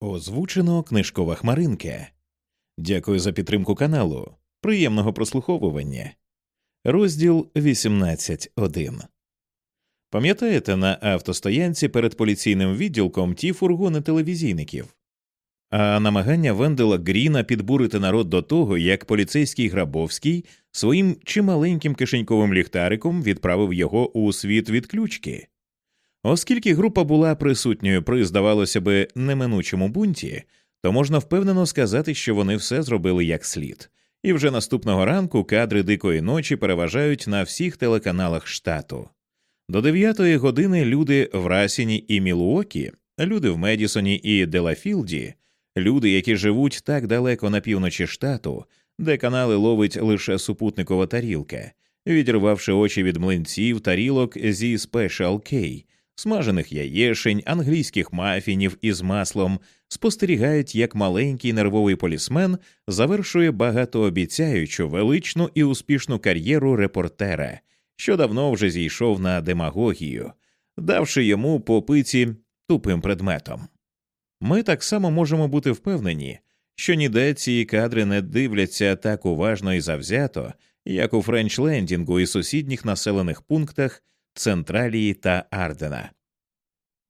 Озвучено книжкова хмаринка. Дякую за підтримку каналу. Приємного прослуховування. Розділ 18.1 Пам'ятаєте на автостоянці перед поліційним відділком ті фургони телевізійників? А намагання Вендела Гріна підбурити народ до того, як поліцейський Грабовський своїм чималеньким кишеньковим ліхтариком відправив його у світ відключки. Оскільки група була присутньою при, здавалося би, неминучому бунті, то можна впевнено сказати, що вони все зробили як слід, і вже наступного ранку кадри дикої ночі переважають на всіх телеканалах штату. До дев'ятої години люди в Расіні і Мілуокі, люди в Медісоні і Делафілді, люди, які живуть так далеко на півночі штату, де канали ловить лише супутникова тарілка, відірвавши очі від млинців, тарілок зі Special K, смажених яєшень, англійських мафінів із маслом, спостерігають, як маленький нервовий полісмен завершує багатообіцяючу величну і успішну кар'єру репортера, що давно вже зійшов на демагогію, давши йому по пиці тупим предметом. Ми так само можемо бути впевнені, що ніде ці кадри не дивляться так уважно і завзято, як у Френчлендінгу і сусідніх населених пунктах Централії та Ардена.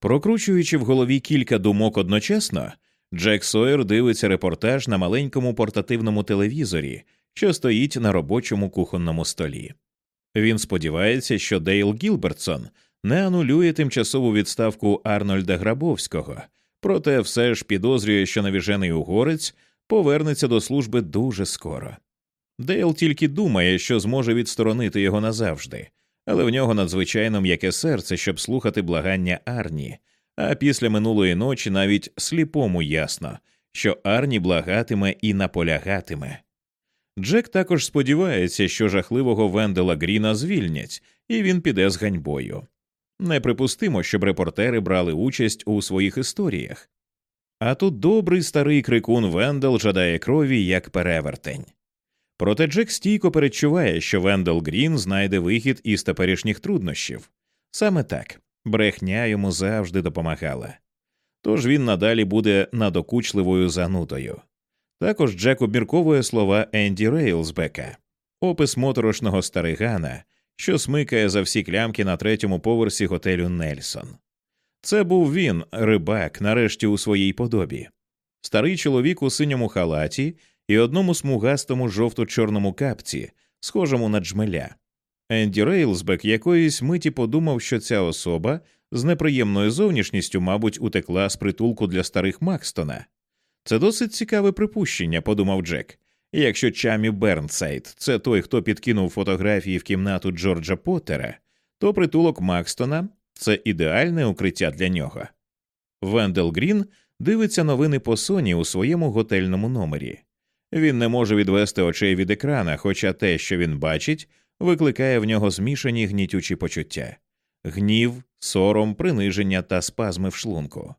Прокручуючи в голові кілька думок одночасно, Джек Сойер дивиться репортаж на маленькому портативному телевізорі, що стоїть на робочому кухонному столі. Він сподівається, що Дейл Гілбертсон не анулює тимчасову відставку Арнольда Грабовського, проте все ж підозрює, що навіжений угорець повернеться до служби дуже скоро. Дейл тільки думає, що зможе відсторонити його назавжди, але в нього надзвичайно м'яке серце, щоб слухати благання Арні, а після минулої ночі навіть сліпому ясно, що Арні благатиме і наполягатиме. Джек також сподівається, що жахливого Вендела Гріна звільнять, і він піде з ганьбою. Неприпустимо, щоб репортери брали участь у своїх історіях. А тут добрий старий крикун Вендел жадає крові як перевертень. Проте Джек стійко передчуває, що Вендел Грін знайде вихід із теперішніх труднощів. Саме так брехня йому завжди допомагала. Тож він надалі буде надокучливою занудою. Також Джек обмірковує слова Енді Рейлсбека, опис моторошного старигана, що смикає за всі клямки на третьому поверсі готелю Нельсон. Це був він, рибак, нарешті у своїй подобі. Старий чоловік у синьому халаті і одному смугастому жовто-чорному капці, схожому на джмеля. Енді Рейлсбек якоїсь миті подумав, що ця особа з неприємною зовнішністю, мабуть, утекла з притулку для старих Макстона. Це досить цікаве припущення, подумав Джек. Якщо Чамі Бернсайд це той, хто підкинув фотографії в кімнату Джорджа Поттера, то притулок Макстона це ідеальне укриття для нього. Вендел Грін дивиться новини по Соні у своєму готельному номері. Він не може відвести очей від екрана, хоча те, що він бачить, викликає в нього змішані гнітючі почуття гнів, сором, приниження та спазми в шлунку.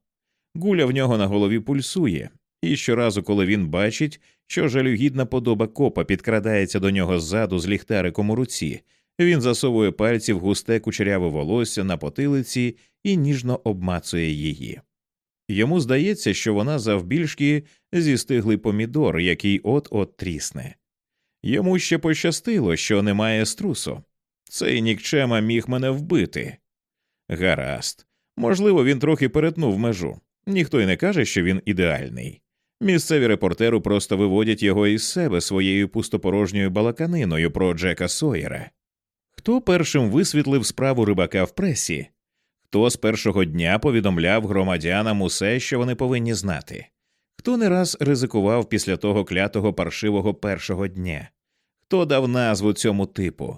Гуля в нього на голові пульсує, і щоразу, коли він бачить, що жалюгідна подоба копа підкрадається до нього ззаду з ліхтариком у руці, він засовує пальці в густе кучеряве волосся на потилиці і ніжно обмацує її. Йому здається, що вона завбільшки зістиглий помідор, який от от трісне. Йому ще пощастило, що немає струсу. Цей нікчема міг мене вбити. Гаразд. Можливо, він трохи перетнув межу. Ніхто й не каже, що він ідеальний. Місцеві репортеру просто виводять його із себе своєю пустопорожньою балаканиною про Джека Сойера. Хто першим висвітлив справу рибака в пресі? Хто з першого дня повідомляв громадянам усе, що вони повинні знати? Хто не раз ризикував після того клятого паршивого першого дня? Хто дав назву цьому типу?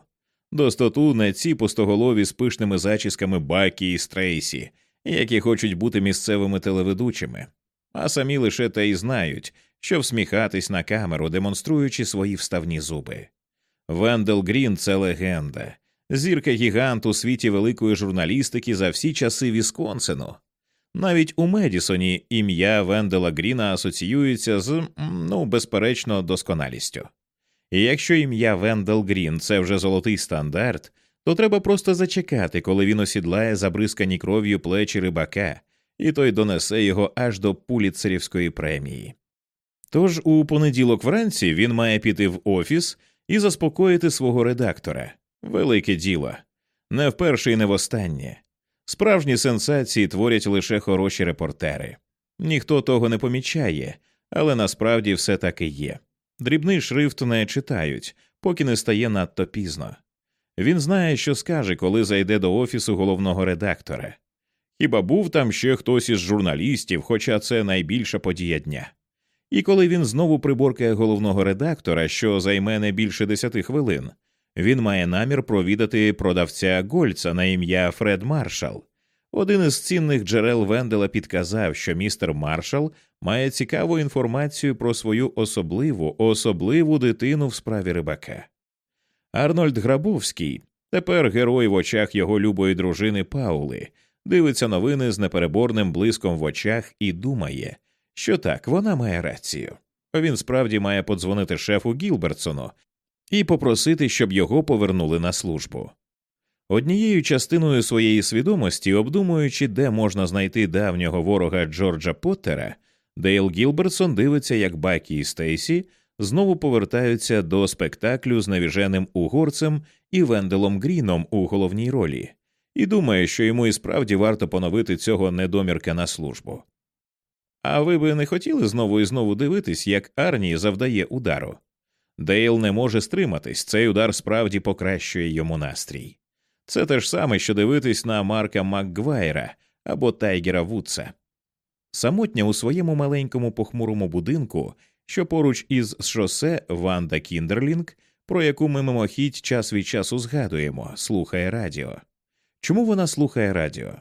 Достоту на ці пустоголові з пишними зачісками Бакі і Стрейсі, які хочуть бути місцевими телеведучими, а самі лише те й знають, що всміхатись на камеру, демонструючи свої вставні зуби. Вендел Грін це легенда, зірка гігант у світі великої журналістики за всі часи Вісконсину. Навіть у Медісоні ім'я Вендела Гріна асоціюється з, ну, безперечно, досконалістю. І якщо ім'я Вендел Грін це вже золотий стандарт, то треба просто зачекати, коли він осідлає забризкані кров'ю плечі рибака і той донесе його аж до пуліцерівської премії. Тож у понеділок вранці він має піти в офіс і заспокоїти свого редактора. Велике діло. Не вперше і не востаннє. Справжні сенсації творять лише хороші репортери. Ніхто того не помічає, але насправді все так і є. Дрібний шрифт не читають, поки не стає надто пізно. Він знає, що скаже, коли зайде до офісу головного редактора. Хіба був там ще хтось із журналістів, хоча це найбільша подія дня. І коли він знову приборкає головного редактора, що займе не більше десяти хвилин, він має намір провідати продавця Гольца на ім'я Фред Маршал. Один із цінних джерел Вендела підказав, що містер Маршал має цікаву інформацію про свою особливу, особливу дитину в справі рибака. Арнольд Грабовський, тепер герой в очах його любої дружини Паули, дивиться новини з непереборним блиском в очах і думає, що так, вона має рацію. Він справді має подзвонити шефу Гілбертсону і попросити, щоб його повернули на службу. Однією частиною своєї свідомості, обдумуючи, де можна знайти давнього ворога Джорджа Поттера, Дейл Гілбертсон дивиться, як Бакі і Стейсі знову повертаються до спектаклю з навіженим угорцем і Венделом Гріном у головній ролі, і думає, що йому і справді варто поновити цього недомірка на службу. А ви би не хотіли знову і знову дивитись, як Арні завдає удару? Дейл не може стриматись, цей удар справді покращує йому настрій. Це те ж саме, що дивитись на Марка Макгвайра або Тайгера Вудса. Самотня у своєму маленькому похмурому будинку, що поруч із шосе Ванда Кіндерлінг, про яку ми мимохідь час від часу згадуємо, слухає радіо. Чому вона слухає радіо?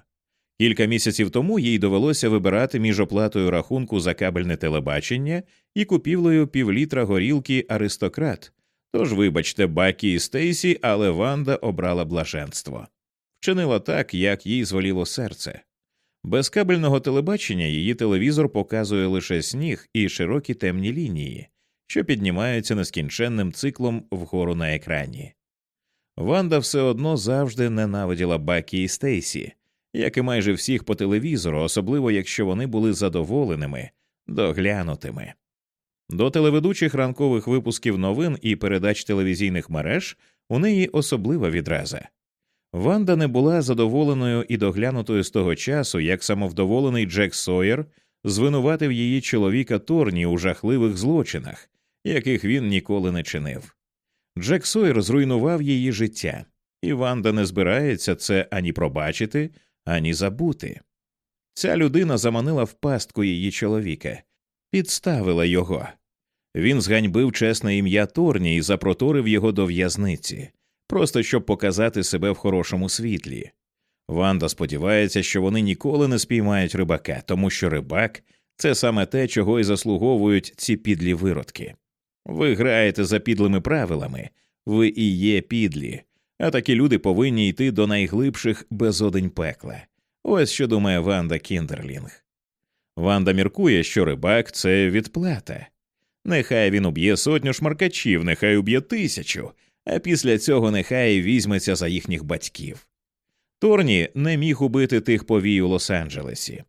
Кілька місяців тому їй довелося вибирати між оплатою рахунку за кабельне телебачення і купівлею півлітра горілки аристократ. Тож, вибачте, Бакі і Стейсі, але Ванда обрала блаженство. Вчинила так, як їй зволіло серце. Без кабельного телебачення її телевізор показує лише сніг і широкі темні лінії, що піднімаються нескінченним циклом вгору на екрані. Ванда все одно завжди ненавиділа Бакі і Стейсі, як і майже всіх по телевізору, особливо якщо вони були задоволеними, доглянутими. До телеведучих ранкових випусків новин і передач телевізійних мереж у неї особлива відраза. Ванда не була задоволеною і доглянутою з того часу, як самовдоволений Джек Сойер звинуватив її чоловіка Торні у жахливих злочинах, яких він ніколи не чинив. Джек Сойер зруйнував її життя, і Ванда не збирається це ані пробачити, ані забути. Ця людина заманила в пастку її чоловіка, підставила його. Він зганьбив чесне ім'я Торні і запроторив його до в'язниці, просто щоб показати себе в хорошому світлі. Ванда сподівається, що вони ніколи не спіймають рибака, тому що рибак це саме те, чого й заслуговують ці підлі виродки. Ви граєте за підлими правилами, ви і є підлі, а такі люди повинні йти до найглибших безодень пекла. Ось що думає Ванда Кіндерлінг. Ванда міркує, що рибак це відплата. Нехай він уб'є сотню шмаркачів, нехай уб'є тисячу, а після цього нехай візьметься за їхніх батьків. Торні не міг убити тих повій у Лос-Анджелесі.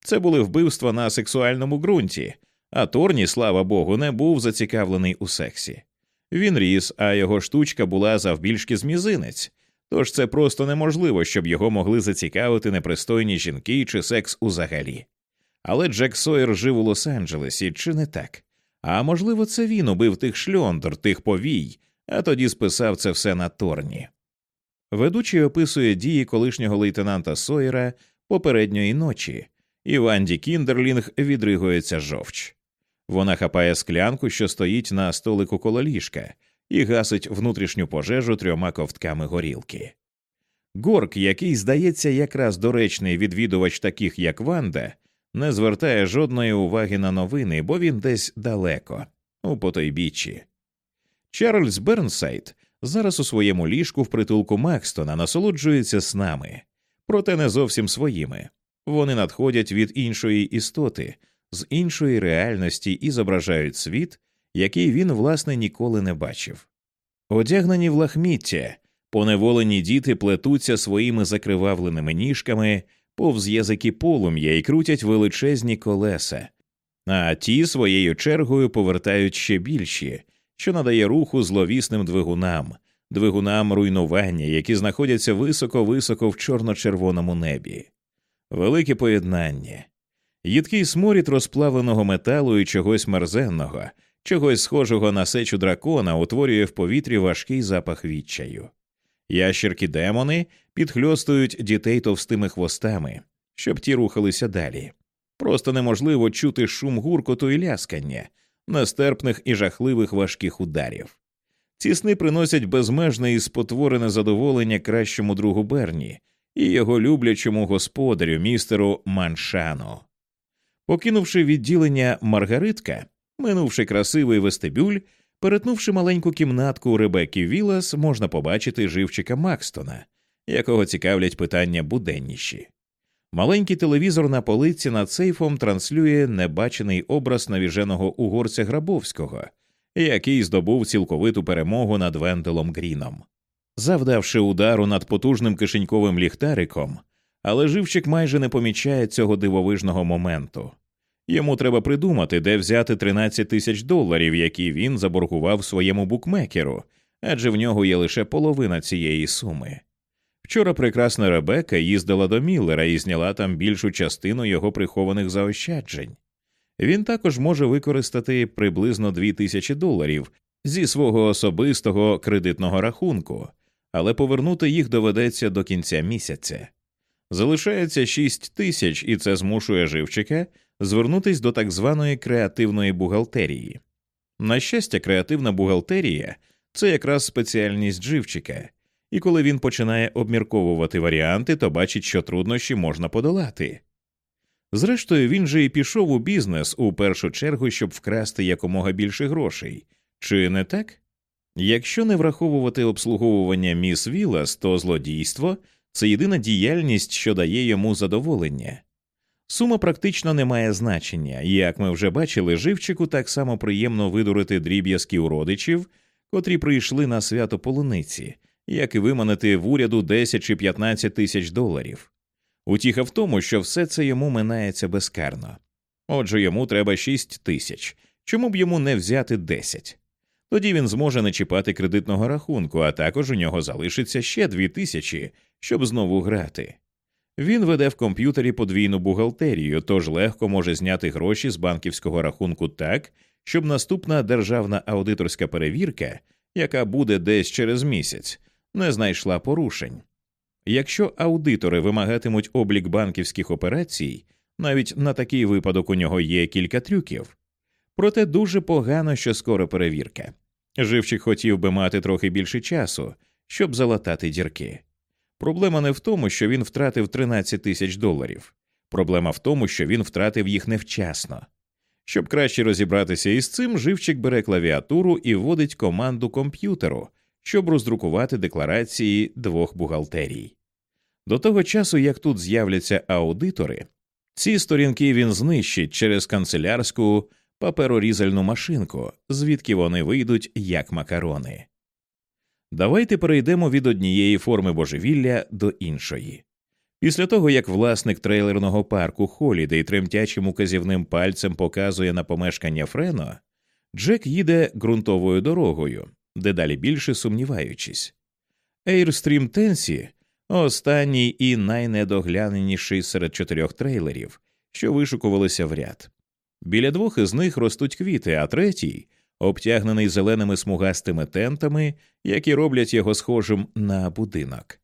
Це були вбивства на сексуальному ґрунті, а Торні, слава Богу, не був зацікавлений у сексі. Він ріс, а його штучка була завбільшки з мізинець, тож це просто неможливо, щоб його могли зацікавити непристойні жінки чи секс узагалі. Але Джек Сойер жив у Лос-Анджелесі, чи не так? А можливо, це він убив тих шльондр, тих повій, а тоді списав це все на Торні. Ведучий описує дії колишнього лейтенанта Сойера попередньої ночі, і Ванді Кіндерлінг відригується жовч. Вона хапає склянку, що стоїть на столику коло ліжка, і гасить внутрішню пожежу трьома ковтками горілки. Горк, який здається якраз доречний відвідувач таких, як Ванда, не звертає жодної уваги на новини, бо він десь далеко, у потойбіччі. Чарльз Бернсайд зараз у своєму ліжку в притулку Макстона насолоджується снами, проте не зовсім своїми. Вони надходять від іншої істоти, з іншої реальності і зображають світ, який він, власне, ніколи не бачив. Одягнені в лахміття, поневолені діти плетуться своїми закривавленими ніжками повз язики полум'я і крутять величезні колеса, а ті своєю чергою повертають ще більші, що надає руху зловісним двигунам, двигунам руйнування, які знаходяться високо-високо в чорно-червоному небі. Велике поєднання, їдкий сморід розплавленого металу і чогось мерзенного, чогось схожого на сечу дракона утворює в повітрі важкий запах відчаю. Ящерки демони підхльостують дітей товстими хвостами, щоб ті рухалися далі. Просто неможливо чути шум гуркоту і ляскання, нестерпних і жахливих важких ударів. Ці сни приносять безмежне і спотворене задоволення кращому другу Берні і його люблячому господарю, містеру Маншану. Покинувши відділення Маргаритка, минувши красивий вестибюль, перетнувши маленьку кімнатку Ребекки Вілас, можна побачити живчика Макстона, якого цікавлять питання буденніші. Маленький телевізор на полиці над сейфом транслює небачений образ навіженого угорця Грабовського, який здобув цілковиту перемогу над Венделом Гріном. Завдавши удару над потужним кишеньковим ліхтариком, але живчик майже не помічає цього дивовижного моменту. Йому треба придумати, де взяти 13 тисяч доларів, які він заборгував своєму букмекеру, адже в нього є лише половина цієї суми. Вчора прекрасна Ребека їздила до Міллера і зняла там більшу частину його прихованих заощаджень. Він також може використати приблизно 2 тисячі доларів зі свого особистого кредитного рахунку, але повернути їх доведеться до кінця місяця. Залишається 6 тисяч, і це змушує живчика звернутись до так званої креативної бухгалтерії. На щастя, креативна бухгалтерія це якраз спеціальність живчика, і коли він починає обмірковувати варіанти, то бачить, що труднощі можна подолати. Зрештою, він же і пішов у бізнес у першу чергу, щоб вкрасти якомога більше грошей, чи не так? Якщо не враховувати обслуговування міс Вілас, то злодійство це єдина діяльність, що дає йому задоволення. Сума практично не має значення, як ми вже бачили, живчику так само приємно видурити дріб'язки у родичів, котрі прийшли на свято полуниці, як і виманити в уряду 10 чи 15 тисяч доларів. Утіха в тому, що все це йому минається безкарно. Отже, йому треба 6 тисяч, чому б йому не взяти 10? Тоді він зможе не чіпати кредитного рахунку, а також у нього залишиться ще 2 тисячі, щоб знову грати. Він веде в комп'ютері подвійну бухгалтерію, тож легко може зняти гроші з банківського рахунку так, щоб наступна державна аудиторська перевірка, яка буде десь через місяць, не знайшла порушень. Якщо аудитори вимагатимуть облік банківських операцій, навіть на такий випадок у нього є кілька трюків. Проте дуже погано, що скоро перевірка. Живчик хотів би мати трохи більше часу, щоб залатати дірки. Проблема не в тому, що він втратив 13 тисяч доларів. Проблема в тому, що він втратив їх невчасно. Щоб краще розібратися із цим, живчик бере клавіатуру і вводить команду комп'ютеру, щоб роздрукувати декларації двох бухгалтерій. До того часу, як тут з'являться аудитори, ці сторінки він знищить через канцелярську паперорізальну машинку, звідки вони вийдуть як макарони. Давайте перейдемо від однієї форми божевілля до іншої. Після того, як власник трейлерного парку Холідей тремтячим указівним пальцем показує на помешкання Френо, Джек їде ґрунтовою дорогою, дедалі більше сумніваючись. Ейрстрім Тенсі останній і найнедогляненіший серед чотирьох трейлерів, що вишукувалися в ряд. Біля двох із них ростуть квіти, а третій обтягнений зеленими смугастими тентами, які роблять його схожим на будинок.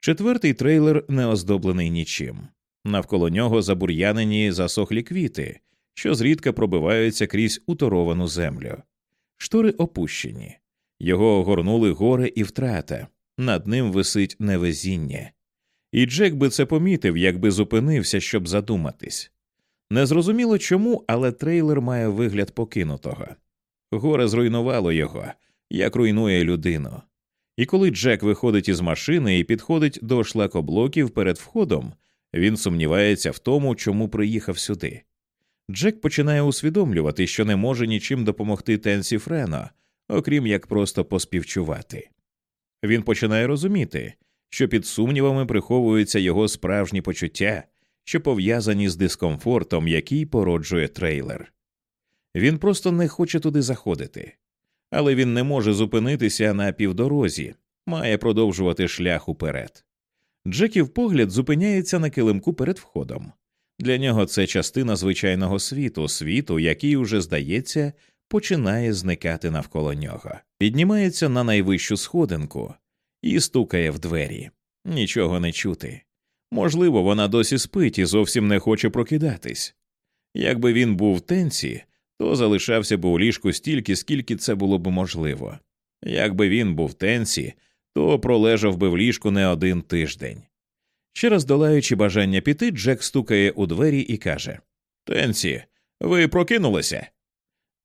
Четвертий трейлер не оздоблений нічим. Навколо нього забур'янені засохлі квіти, що зрідка пробиваються крізь уторовану землю. Штори опущені, його огорнули горе і втрата, над ним висить невезіння. І Джек би це помітив, якби зупинився, щоб задуматись. Незрозуміло чому, але трейлер має вигляд покинутого. Горе зруйнувало його, як руйнує людину. І коли Джек виходить із машини і підходить до шлакоблоків перед входом, він сумнівається в тому, чому приїхав сюди. Джек починає усвідомлювати, що не може нічим допомогти Тенсі Френо, окрім як просто поспівчувати. Він починає розуміти, що під сумнівами приховуються його справжні почуття, що пов'язані з дискомфортом, який породжує трейлер. Він просто не хоче туди заходити, але він не може зупинитися на півдорозі, має продовжувати шлях уперед. Джеків погляд зупиняється на килимку перед входом. Для нього це частина звичайного світу, світу, який уже здається, починає зникати навколо нього. Піднімається на найвищу сходинку і стукає в двері. Нічого не чути. Можливо, вона досі спить і зовсім не хоче прокидатись. Якби він був в тенці, то залишався б у ліжку стільки, скільки це було б можливо. Якби він був в тенці, то пролежав би в ліжку не один тиждень. Ще раз долаючи бажання піти, Джек стукає у двері і каже Тенсі, ви прокинулися?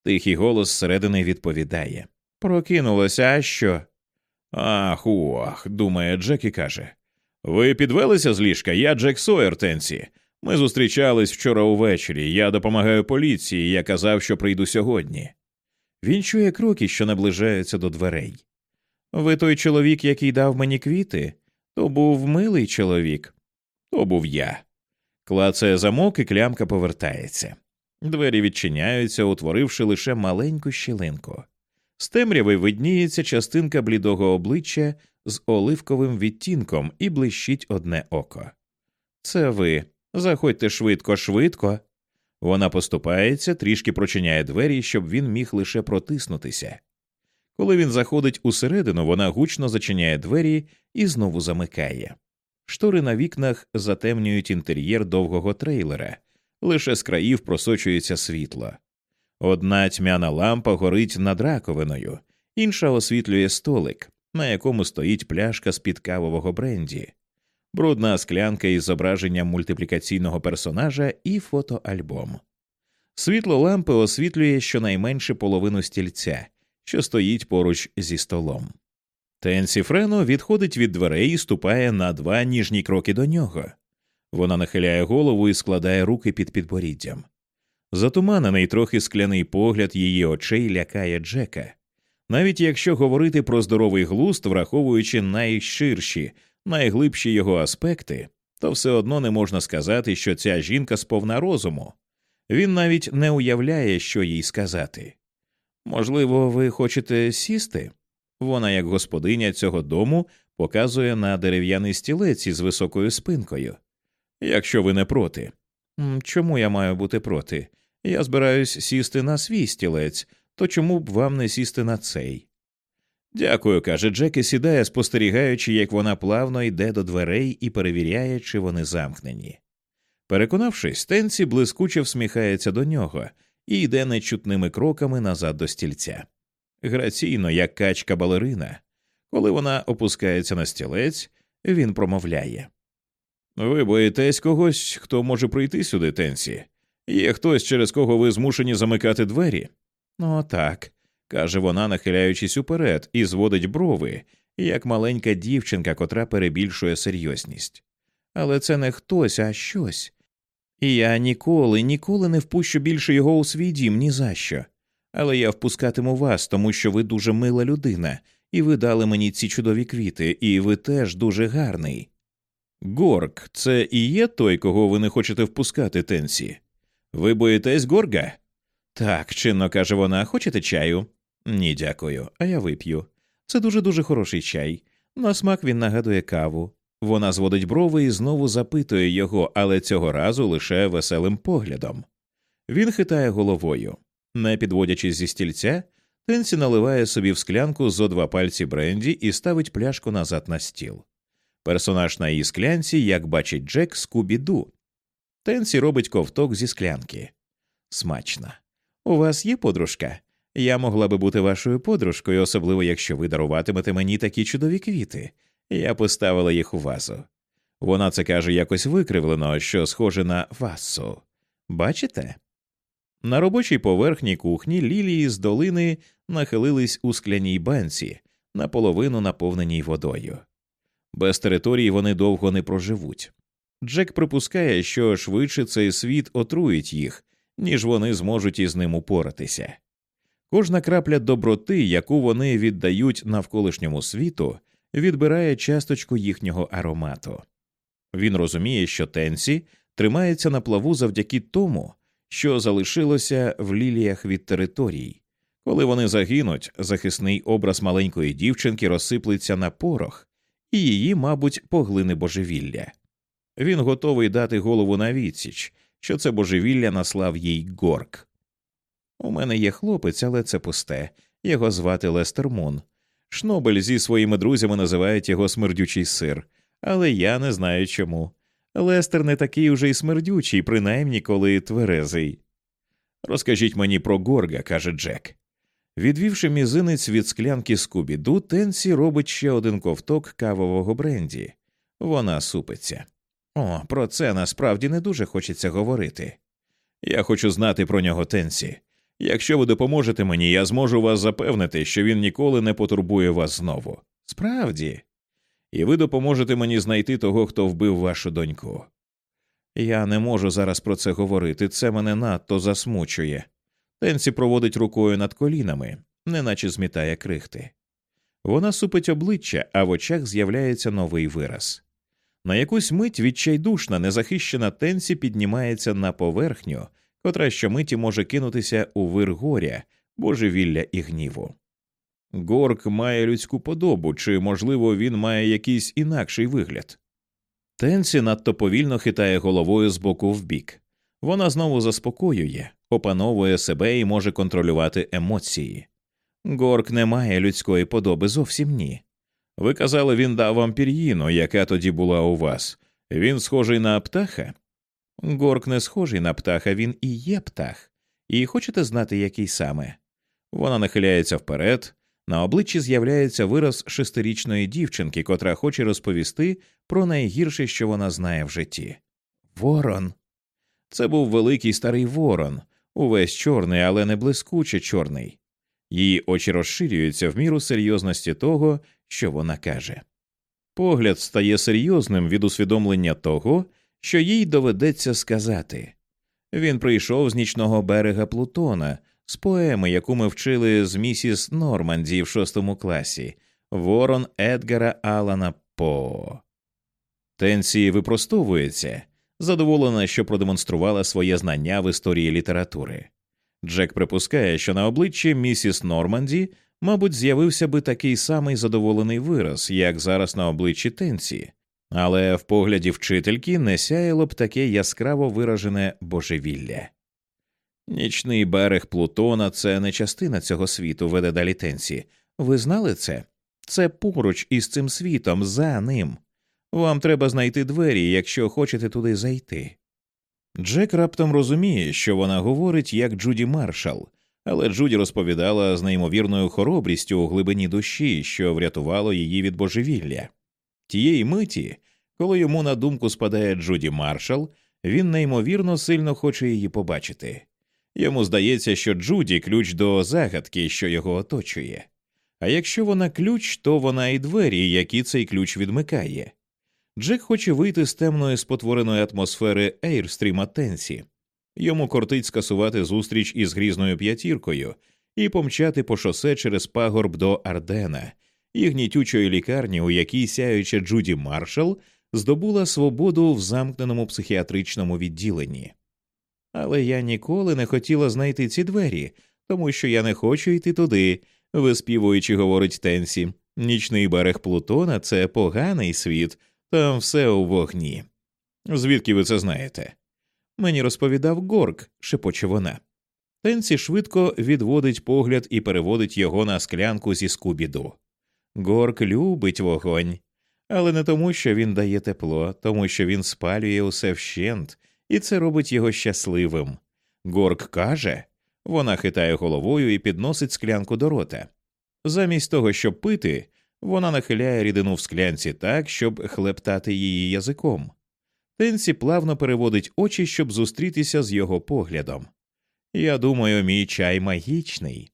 Тихий голос зсередини відповідає Прокинулася, а що? Ах, ох, думає Джек і каже. Ви підвелися з ліжка? Я Джек Сойер, Тенсі. Ми зустрічались вчора увечері. Я допомагаю поліції, я казав, що прийду сьогодні. Він чує кроки, що наближаються до дверей. Ви той чоловік, який дав мені квіти, то був милий чоловік, то був я. Клацає замок, і клямка повертається. Двері відчиняються, утворивши лише маленьку щілинку. З темряви видніється частинка блідого обличчя з оливковим відтінком і блищить одне око. Це ви. Заходьте швидко, швидко. Вона поступається, трішки прочиняє двері, щоб він міг лише протиснутися. Коли він заходить усередину, вона гучно зачиняє двері і знову замикає. Штори на вікнах затемнюють інтер'єр довгого трейлера, лише з країв просочується світло. Одна тьмяна лампа горить над раковиною, інша освітлює столик, на якому стоїть пляшка з під кавового бренді, брудна склянка із зображенням мультиплікаційного персонажа і фотоальбом. Світло лампи освітлює щонайменше половину стільця, що стоїть поруч зі столом. Тенсі Френо відходить від дверей і ступає на два ніжні кроки до нього. Вона нахиляє голову і складає руки під підборіддям. Затуманений трохи скляний погляд її очей лякає Джека. Навіть якщо говорити про здоровий глузд, враховуючи найширші, найглибші його аспекти, то все одно не можна сказати, що ця жінка сповна розуму. Він навіть не уявляє, що їй сказати. Можливо, ви хочете сісти? Вона, як господиня цього дому, показує на дерев'яний стілець із високою спинкою. Якщо ви не проти. Чому я маю бути проти? Я збираюсь сісти на свій стілець, то чому б вам не сісти на цей? Дякую, каже Джек і сідає, спостерігаючи, як вона плавно йде до дверей і перевіряє, чи вони замкнені. Переконавшись, Тенсі блискуче всміхається до нього і йде нечутними кроками назад до стільця. Граційно, як качка балерина. Коли вона опускається на стілець, він промовляє Ви боїтесь когось, хто може прийти сюди, Тенсі? Є хтось, через кого ви змушені замикати двері? «О, так», – каже вона, нахиляючись уперед, і зводить брови, як маленька дівчинка, котра перебільшує серйозність. Але це не хтось, а щось. І я ніколи, ніколи не впущу більше його у свій дім ні за що. Але я впускатиму вас, тому що ви дуже мила людина, і ви дали мені ці чудові квіти, і ви теж дуже гарний. Горк, це і є той, кого ви не хочете впускати, Тенсі? Ви боїтесь горга? Так, чинно каже вона, хочете чаю? Ні, дякую, а я вип'ю. Це дуже дуже хороший чай. На смак він нагадує каву. Вона зводить брови і знову запитує його, але цього разу лише веселим поглядом. Він хитає головою. Не підводячись зі стільця, Тенсі наливає собі в склянку зо два пальці бренді і ставить пляшку назад на стіл. Персонаж на її склянці, як бачить Джек, Скубі Ду. Тенсі робить ковток зі склянки. Смачна. У вас є подружка? Я могла би бути вашою подружкою, особливо якщо ви даруватимете мені такі чудові квіти. Я поставила їх у вазу. Вона це каже якось викривлено, що схоже на васу. Бачите? На робочій поверхні кухні лілії з долини нахилились у скляній банці, наполовину наповненій водою. Без території вони довго не проживуть. Джек припускає, що швидше цей світ отруїть їх, ніж вони зможуть із ним упоратися. Кожна крапля доброти, яку вони віддають навколишньому світу, відбирає часточку їхнього аромату. Він розуміє, що Тенсі тримається на плаву завдяки тому, що залишилося в ліліях від територій. Коли вони загинуть, захисний образ маленької дівчинки розсиплеться на порох, і її, мабуть, поглине божевілля. Він готовий дати голову на відсіч, що це божевілля наслав їй Горг. У мене є хлопець, але це пусте. Його звати Лестер Мун. Шнобель зі своїми друзями називають його смердючий сир, але я не знаю чому. Лестер не такий уже й смердючий, принаймні коли тверезий. Розкажіть мені про Горга, каже Джек. Відвівши мізинець від склянки Скубіду, Тенсі робить ще один ковток кавового бренді. Вона супиться. О, про це насправді не дуже хочеться говорити. Я хочу знати про нього Тенсі. Якщо ви допоможете мені, я зможу вас запевнити, що він ніколи не потурбує вас знову. Справді, і ви допоможете мені знайти того, хто вбив вашу доньку. Я не можу зараз про це говорити, це мене надто засмучує. Тенсі проводить рукою над колінами, неначе змітає крихти. Вона супить обличчя, а в очах з'являється новий вираз. На якусь мить відчайдушна, незахищена Тенсі піднімається на поверхню, котра щомиті може кинутися у вир горя, божевілля і гніву. Горг має людську подобу, чи, можливо, він має якийсь інакший вигляд. Тенсі надто повільно хитає головою з боку в бік. Вона знову заспокоює, опановує себе і може контролювати емоції. Горк не має людської подоби зовсім ні. Ви казали, він дав вам пір'їну, яка тоді була у вас. Він схожий на птаха? Горк не схожий на птаха, він і є птах. І хочете знати, який саме? Вона нахиляється вперед, на обличчі з'являється вираз шестирічної дівчинки, котра хоче розповісти про найгірше, що вона знає в житті. Ворон. Це був великий старий ворон, увесь чорний, але не блискуче чорний. Її очі розширюються в міру серйозності того, що вона каже. Погляд стає серйозним від усвідомлення того, що їй доведеться сказати. Він прийшов з нічного берега Плутона, з поеми, яку ми вчили з місіс Норманді в шостому класі, Ворон Едгара Алана По. Тенсі випростовується, задоволена, що продемонструвала своє знання в історії літератури. Джек припускає, що на обличчі місіс Норманді, мабуть, з'явився би такий самий задоволений вираз, як зараз на обличчі Тенсі, але в погляді вчительки не сяяло б таке яскраво виражене божевілля. Нічний берег Плутона це не частина цього світу, веде далі Тенсі. Ви знали це? Це поруч із цим світом, за ним. Вам треба знайти двері, якщо хочете туди зайти. Джек раптом розуміє, що вона говорить як Джуді Маршал, але Джуді розповідала з неймовірною хоробрістю у глибині душі, що врятувало її від божевілля. Тієї миті, коли йому на думку спадає Джуді Маршал, він неймовірно сильно хоче її побачити. Йому здається, що Джуді ключ до загадки, що його оточує. А якщо вона ключ, то вона і двері, які цей ключ відмикає. Джек хоче вийти з темної спотвореної атмосфери Ейрстріма Тенсі. Йому кортить скасувати зустріч із грізною п'ятіркою і помчати по шосе через пагорб до Ардена і гнітючої лікарні, у якій сяюча Джуді Маршал здобула свободу в замкненому психіатричному відділенні. Але я ніколи не хотіла знайти ці двері, тому що я не хочу йти туди, виспівуючи, говорить Тенсі. Нічний берег Плутона це поганий світ, там все у вогні. Звідки ви це знаєте? Мені розповідав Горг, шепоче вона. Тенсі швидко відводить погляд і переводить його на склянку зі скубіду. Горг любить вогонь, але не тому, що він дає тепло, тому що він спалює усе вщент, і це робить його щасливим. Горг каже, вона хитає головою і підносить склянку до рота. Замість того, щоб пити, вона нахиляє рідину в склянці так, щоб хлептати її язиком. Тенсі плавно переводить очі, щоб зустрітися з його поглядом. Я думаю, мій чай магічний.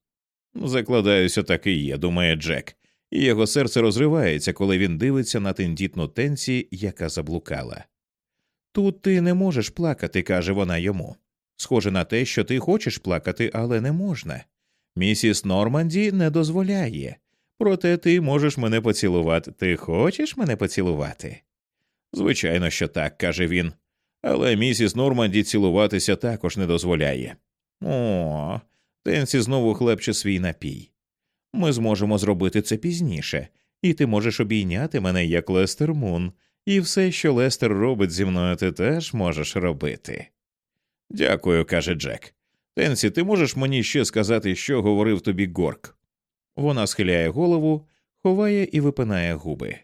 Закладаюся, так і є, думає Джек, і його серце розривається, коли він дивиться на тендітну Тенсі, яка заблукала. Тут ти не можеш плакати, каже вона йому. Схоже на те, що ти хочеш плакати, але не можна. Місіс Норманді не дозволяє. Проте ти можеш мене поцілувати. Ти хочеш мене поцілувати? Звичайно, що так, каже він. Але місіс Норманді цілуватися також не дозволяє. О, Тенсі знову хлебче свій напій. Ми зможемо зробити це пізніше, і ти можеш обійняти мене як Лестер Мун, і все, що Лестер робить зі мною, ти теж можеш робити. Дякую, каже Джек. Тенсі, ти можеш мені ще сказати, що говорив тобі Горг? Вона схиляє голову, ховає і випинає губи.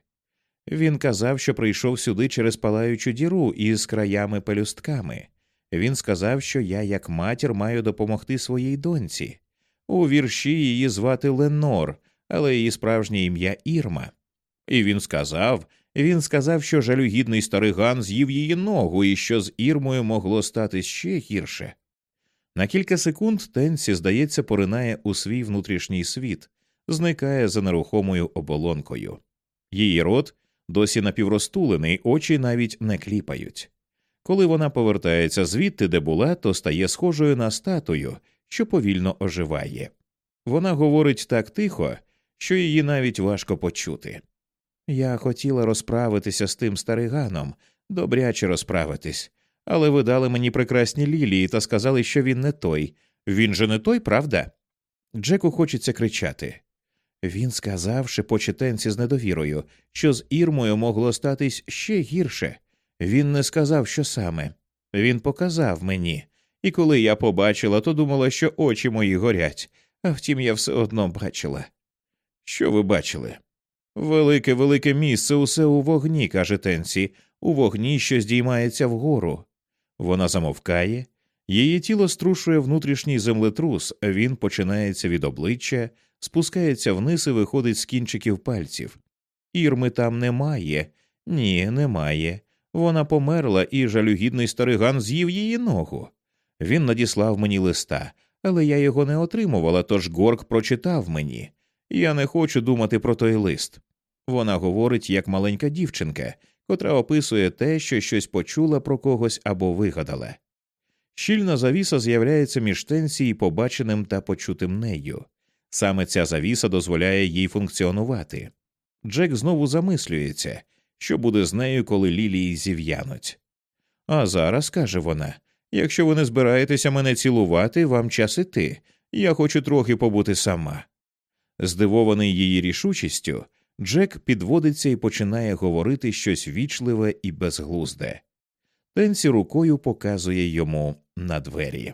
Він казав, що прийшов сюди через палаючу діру із краями пелюстками. Він сказав, що я, як матір, маю допомогти своїй доньці. У вірші її звати Ленор, але її справжнє ім'я Ірма. І він сказав він сказав, що жалюгідний стариган з'їв її ногу і що з Ірмою могло стати ще гірше. На кілька секунд Тенсі, здається, поринає у свій внутрішній світ, зникає за нерухомою оболонкою. Її рот досі напівростулений, очі навіть не кліпають. Коли вона повертається звідти, де була, то стає схожою на статую, що повільно оживає. Вона говорить так тихо, що її навіть важко почути. Я хотіла розправитися з тим стариганом, добряче розправитись, але ви дали мені прекрасні лілії та сказали, що він не той. Він же не той, правда? Джеку хочеться кричати. Він сказав, шепоче Тенсі з недовірою, що з Ірмою могло статись ще гірше. Він не сказав, що саме. Він показав мені, і коли я побачила, то думала, що очі мої горять, а втім, я все одно бачила. Що ви бачили? Велике, велике місце, усе у вогні, каже Тенсі, у вогні, що здіймається вгору. Вона замовкає, її тіло струшує внутрішній землетрус, він починається від обличчя, спускається вниз і виходить з кінчиків пальців. Ірми там немає, ні, немає. Вона померла, і жалюгідний стариган з'їв її ногу. Він надіслав мені листа, але я його не отримувала, тож Горк прочитав мені. Я не хочу думати про той лист. Вона говорить як маленька дівчинка, котра описує те, що щось почула про когось або вигадала. Щільна завіса з'являється між тенсії, побаченим та почутим нею. Саме ця завіса дозволяє їй функціонувати. Джек знову замислюється, що буде з нею, коли лілії зів'януть. А зараз, каже вона, якщо ви не збираєтеся мене цілувати, вам час іти. Я хочу трохи побути сама. Здивований її рішучістю, Джек підводиться і починає говорити щось вічливе і безглузде. Тенсі рукою показує йому на двері.